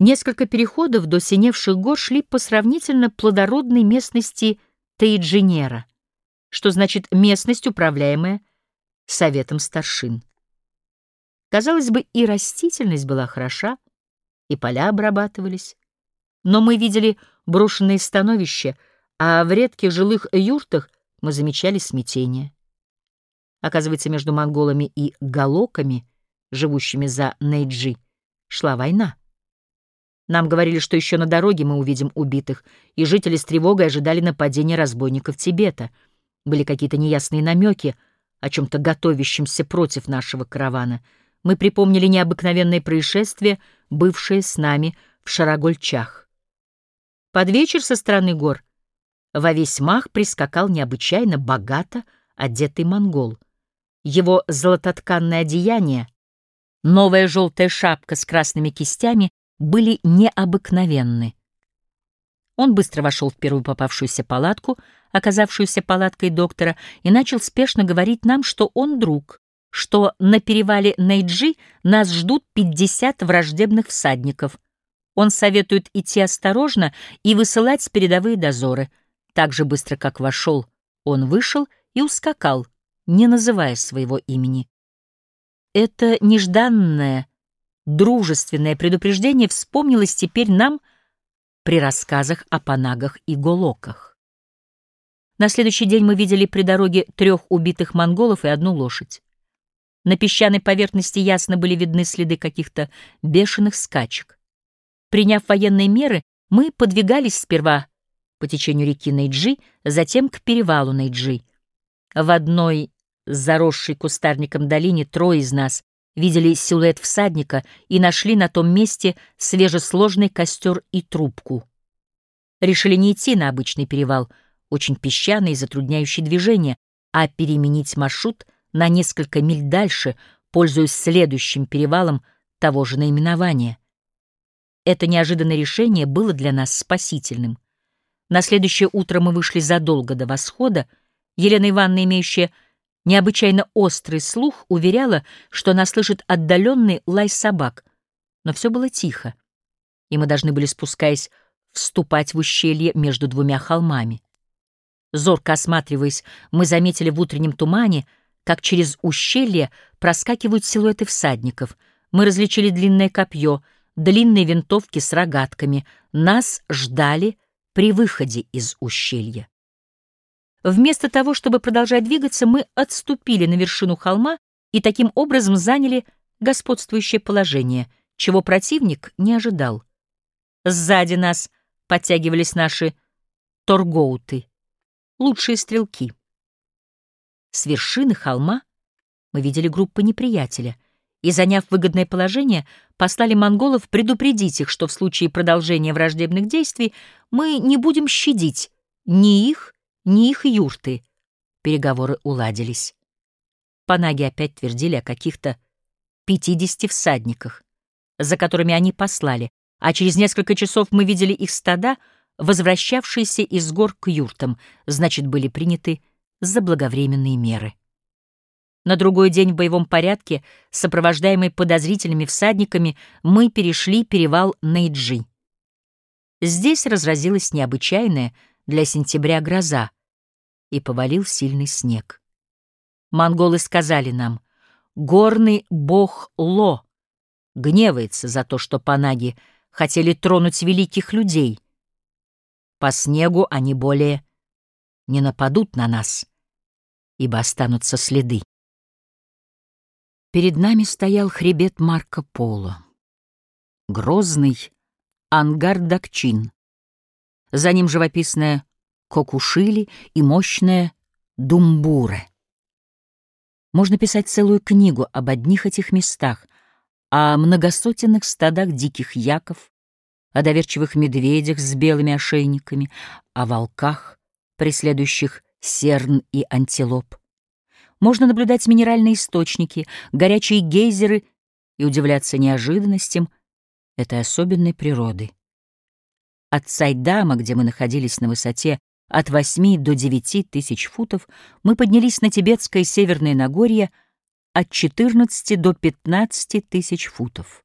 Несколько переходов до синевших гор шли по сравнительно плодородной местности Тейджинера, что значит местность, управляемая советом старшин. Казалось бы, и растительность была хороша, и поля обрабатывались, но мы видели брошенные становища, а в редких жилых юртах мы замечали смятение. Оказывается, между монголами и галоками, живущими за Нейджи, шла война. Нам говорили, что еще на дороге мы увидим убитых, и жители с тревогой ожидали нападения разбойников Тибета. Были какие-то неясные намеки о чем-то готовящемся против нашего каравана. Мы припомнили необыкновенное происшествие, бывшее с нами в Шарагольчах. Под вечер со стороны гор во весь мах прискакал необычайно богато одетый монгол. Его золототканное одеяние, новая желтая шапка с красными кистями были необыкновенны. Он быстро вошел в первую попавшуюся палатку, оказавшуюся палаткой доктора, и начал спешно говорить нам, что он друг, что на перевале Нейджи нас ждут 50 враждебных всадников. Он советует идти осторожно и высылать передовые дозоры. Так же быстро, как вошел, он вышел и ускакал, не называя своего имени. Это нежданное, дружественное предупреждение вспомнилось теперь нам при рассказах о панагах и голоках. На следующий день мы видели при дороге трех убитых монголов и одну лошадь. На песчаной поверхности ясно были видны следы каких-то бешеных скачек. Приняв военные меры, мы подвигались сперва по течению реки Найджи, затем к перевалу Найджи. В одной заросшей кустарником долине трое из нас видели силуэт всадника и нашли на том месте свежесложный костер и трубку. Решили не идти на обычный перевал, очень песчаный и затрудняющий движение, а переменить маршрут на несколько миль дальше, пользуясь следующим перевалом того же наименования. Это неожиданное решение было для нас спасительным. На следующее утро мы вышли задолго до восхода, Елена Ивановна, имеющая Необычайно острый слух уверяла, что она слышит отдаленный лай собак, но все было тихо, и мы должны были, спускаясь, вступать в ущелье между двумя холмами. Зорко осматриваясь, мы заметили в утреннем тумане, как через ущелье проскакивают силуэты всадников. Мы различили длинное копье, длинные винтовки с рогатками. Нас ждали при выходе из ущелья. Вместо того, чтобы продолжать двигаться, мы отступили на вершину холма и таким образом заняли господствующее положение, чего противник не ожидал. Сзади нас подтягивались наши торгоуты, лучшие стрелки. С вершины холма мы видели группы неприятеля и, заняв выгодное положение, послали монголов предупредить их, что в случае продолжения враждебных действий мы не будем щадить ни их, ни их юрты. Переговоры уладились. Панаги опять твердили о каких-то пятидесяти всадниках, за которыми они послали, а через несколько часов мы видели их стада, возвращавшиеся из гор к юртам, значит, были приняты заблаговременные меры. На другой день в боевом порядке, сопровождаемый подозрительными всадниками, мы перешли перевал Нейджи. Здесь разразилась необычайная для сентября гроза, и повалил сильный снег. Монголы сказали нам, горный бог Ло гневается за то, что панаги хотели тронуть великих людей. По снегу они более не нападут на нас, ибо останутся следы. Перед нами стоял хребет Марко Поло, грозный Ангар-Дакчин. За ним живописная Кокушили и мощное Думбуре. Можно писать целую книгу об одних этих местах, о многосотенных стадах диких яков, о доверчивых медведях с белыми ошейниками, о волках, преследующих серн и антилоп. Можно наблюдать минеральные источники, горячие гейзеры и удивляться неожиданностям этой особенной природы. От Сайдама, где мы находились на высоте от 8 до 9 тысяч футов мы поднялись на тибетское Северное Нагорье от 14 до 15 тысяч футов.